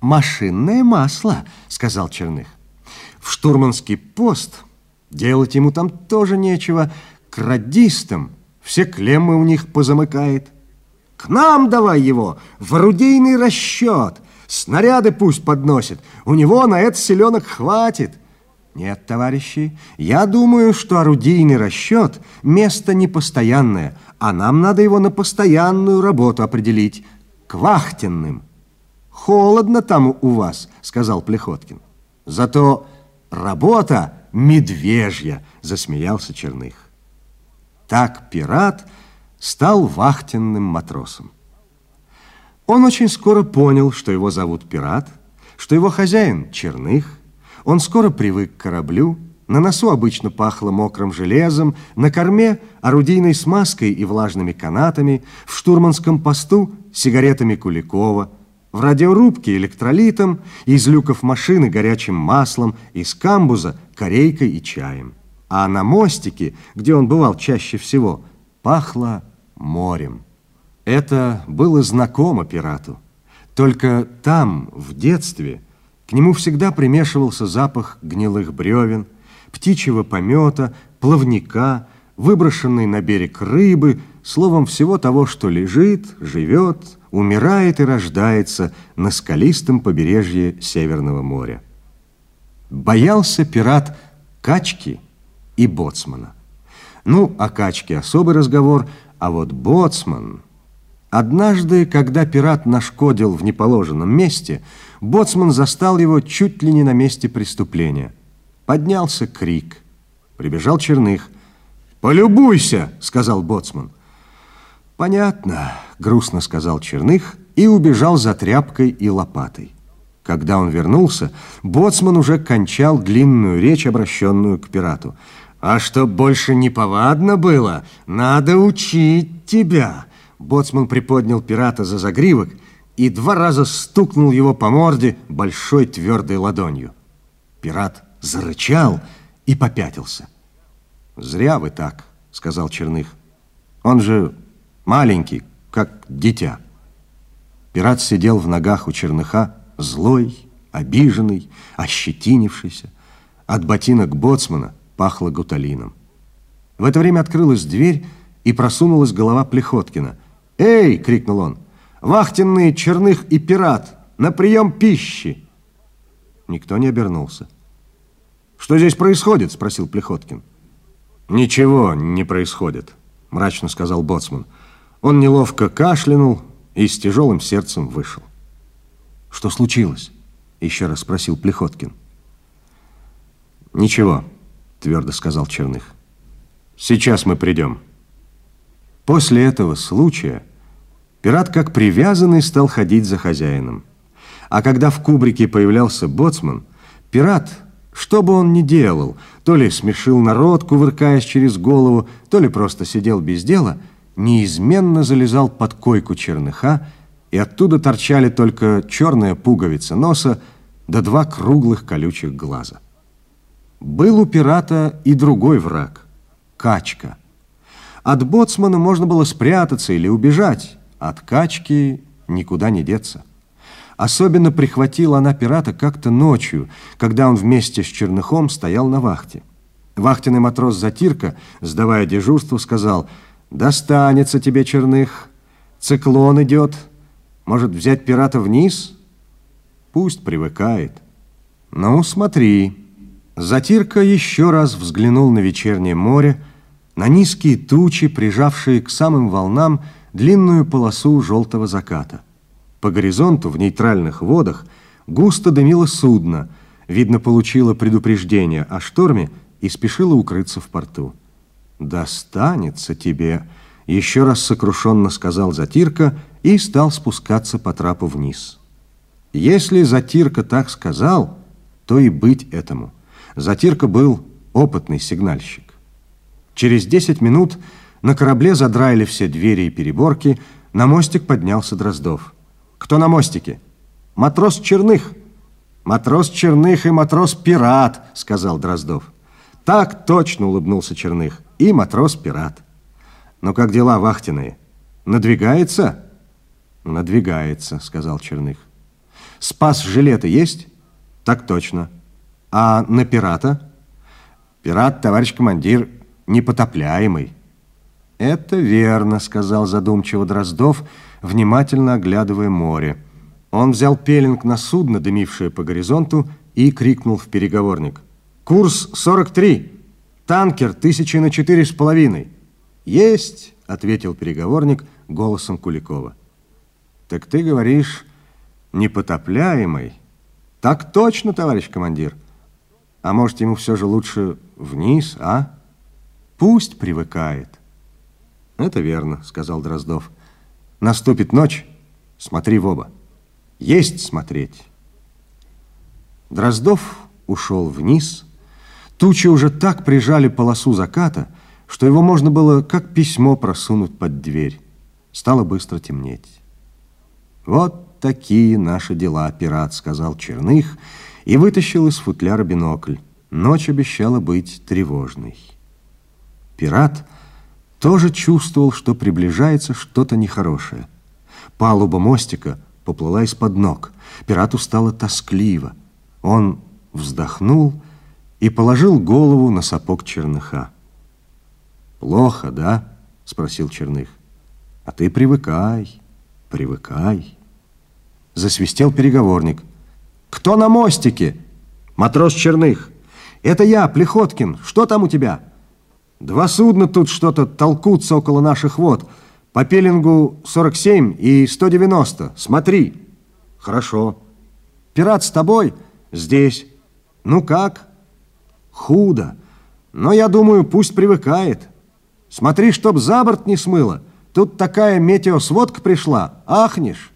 машинное масло, сказал Черных. В штурманский пост делать ему там тоже нечего. К радистам все клеммы у них позамыкает. К нам давай его, в орудийный расчет. Снаряды пусть подносит. У него на это селенок хватит. Нет, товарищи, я думаю, что орудийный расчет – место непостоянное, а нам надо его на постоянную работу определить, к вахтенным. Холодно там у вас, сказал Плехоткин. Зато работа медвежья, засмеялся Черных. Так пират стал вахтенным матросом. Он очень скоро понял, что его зовут пират, что его хозяин Черных, он скоро привык к кораблю, на носу обычно пахло мокрым железом, на корме – орудийной смазкой и влажными канатами, в штурманском посту – сигаретами Куликова, в радиорубке – электролитом, из люков машины – горячим маслом, из камбуза – корейкой и чаем. А на мостике, где он бывал чаще всего, пахло морем. Это было знакомо пирату. Только там, в детстве – к нему всегда примешивался запах гнилых бревен, птичьего помета, плавника, выброшенной на берег рыбы, словом, всего того, что лежит, живет, умирает и рождается на скалистом побережье Северного моря. Боялся пират качки и боцмана. Ну, о качке особый разговор, а вот боцман... Однажды, когда пират нашкодил в неположенном месте, боцман застал его чуть ли не на месте преступления. Поднялся крик. Прибежал Черных. «Полюбуйся!» — сказал боцман. «Понятно», — грустно сказал Черных и убежал за тряпкой и лопатой. Когда он вернулся, боцман уже кончал длинную речь, обращенную к пирату. «А чтоб больше не повадно было, надо учить тебя!» Боцман приподнял пирата за загривок и два раза стукнул его по морде большой твердой ладонью. Пират зарычал и попятился. «Зря вы так», — сказал Черных. «Он же маленький, как дитя». Пират сидел в ногах у Черныха, злой, обиженный, ощетинившийся. От ботинок боцмана пахло гуталином. В это время открылась дверь, и просунулась голова Плехоткина — «Эй!» — крикнул он. «Вахтенные Черных и Пират! На прием пищи!» Никто не обернулся. «Что здесь происходит?» — спросил Плехоткин. «Ничего не происходит», — мрачно сказал Боцман. Он неловко кашлянул и с тяжелым сердцем вышел. «Что случилось?» — еще раз спросил Плехоткин. «Ничего», — твердо сказал Черных. «Сейчас мы придем». После этого случая Пират, как привязанный, стал ходить за хозяином. А когда в кубрике появлялся боцман, пират, что бы он ни делал, то ли смешил народ, кувыркаясь через голову, то ли просто сидел без дела, неизменно залезал под койку черныха, и оттуда торчали только черная пуговица носа да два круглых колючих глаза. Был у пирата и другой враг — качка. От боцмана можно было спрятаться или убежать, от качки никуда не деться. Особенно прихватила она пирата как-то ночью, когда он вместе с Черныхом стоял на вахте. Вахтенный матрос Затирка, сдавая дежурство, сказал, «Достанется тебе, Черных, циклон идет. Может, взять пирата вниз?» «Пусть привыкает». «Ну, смотри». Затирка еще раз взглянул на вечернее море, на низкие тучи, прижавшие к самым волнам, длинную полосу желтого заката. По горизонту в нейтральных водах густо дымило судно, видно, получило предупреждение о шторме и спешило укрыться в порту. «Достанется тебе», — еще раз сокрушенно сказал Затирка и стал спускаться по трапу вниз. Если Затирка так сказал, то и быть этому. Затирка был опытный сигнальщик. Через десять минут на корабле задраили все двери и переборки, на мостик поднялся Дроздов. «Кто на мостике?» «Матрос Черных». «Матрос Черных и матрос-пират», — сказал Дроздов. «Так точно», — улыбнулся Черных. «И матрос-пират». «Ну как дела, вахтенные? Надвигается?» «Надвигается», — сказал Черных. Спас жилеты есть? Так точно. А на пирата? Пират, товарищ командир, непотопляемый. Это верно, сказал задумчиво Дроздов, внимательно оглядывая море. Он взял пеленг на судно, дымившее по горизонту, и крикнул в переговорник. «Курс 43! Танкер тысячи на четыре с половиной!» «Есть!» — ответил переговорник голосом Куликова. «Так ты говоришь, непотопляемый?» «Так точно, товарищ командир!» «А может, ему все же лучше вниз, а?» «Пусть привыкает!» «Это верно», — сказал Дроздов. «Наступит ночь, смотри в оба». Есть смотреть. Дроздов ушел вниз. Тучи уже так прижали полосу заката, что его можно было как письмо просунуть под дверь. Стало быстро темнеть. «Вот такие наши дела, пират», — сказал Черных и вытащил из футляра бинокль. Ночь обещала быть тревожной. Пират тоже чувствовал, что приближается что-то нехорошее. Палуба мостика — поплыла из-под ног. Пирату стало тоскливо. Он вздохнул и положил голову на сапог Черныха. «Плохо, да?» — спросил Черных. «А ты привыкай, привыкай». Засвистел переговорник. «Кто на мостике?» «Матрос Черных». «Это я, Плехоткин. Что там у тебя?» «Два судна тут что-то толкутся около наших вод». По пеленгу 47 и 190. Смотри. Хорошо. Пират с тобой? Здесь. Ну как? Худо. Но я думаю, пусть привыкает. Смотри, чтоб за борт не смыло. Тут такая метеосводка пришла. Ахнешь.